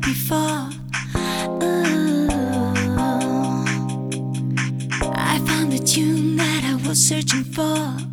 before. Ooh. I found the tune that I was searching for.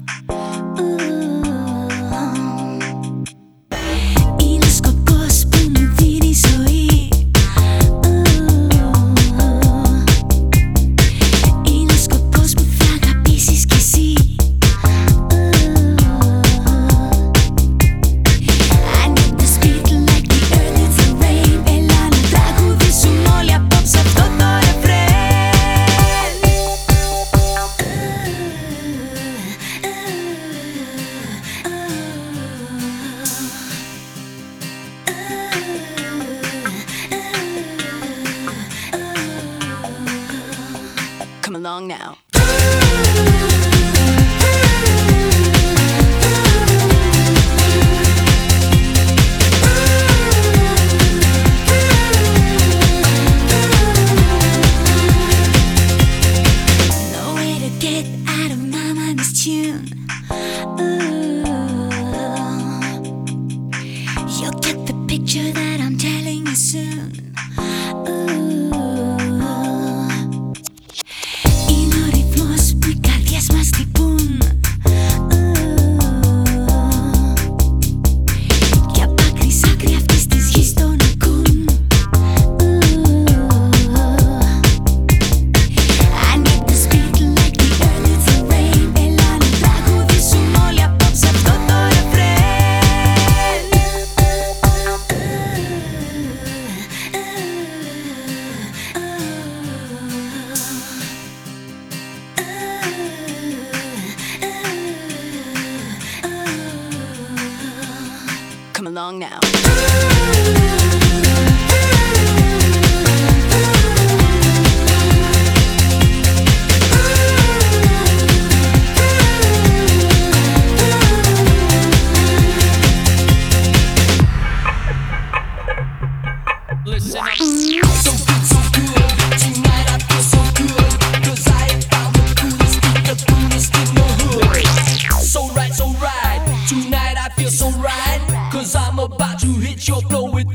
now. get out of my mind this tune. Ooh. long now.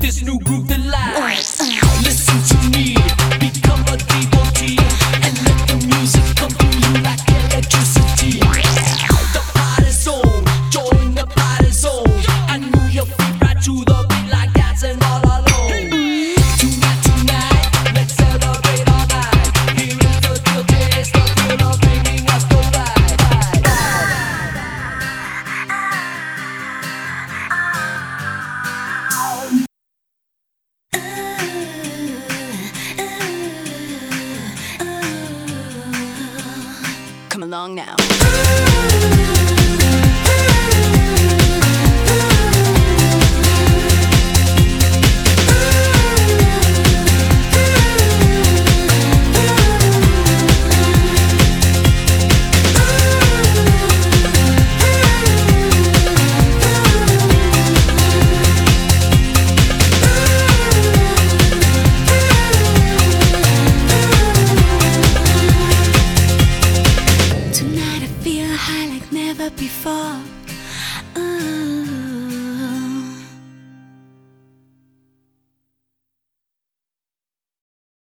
this new groove that long now.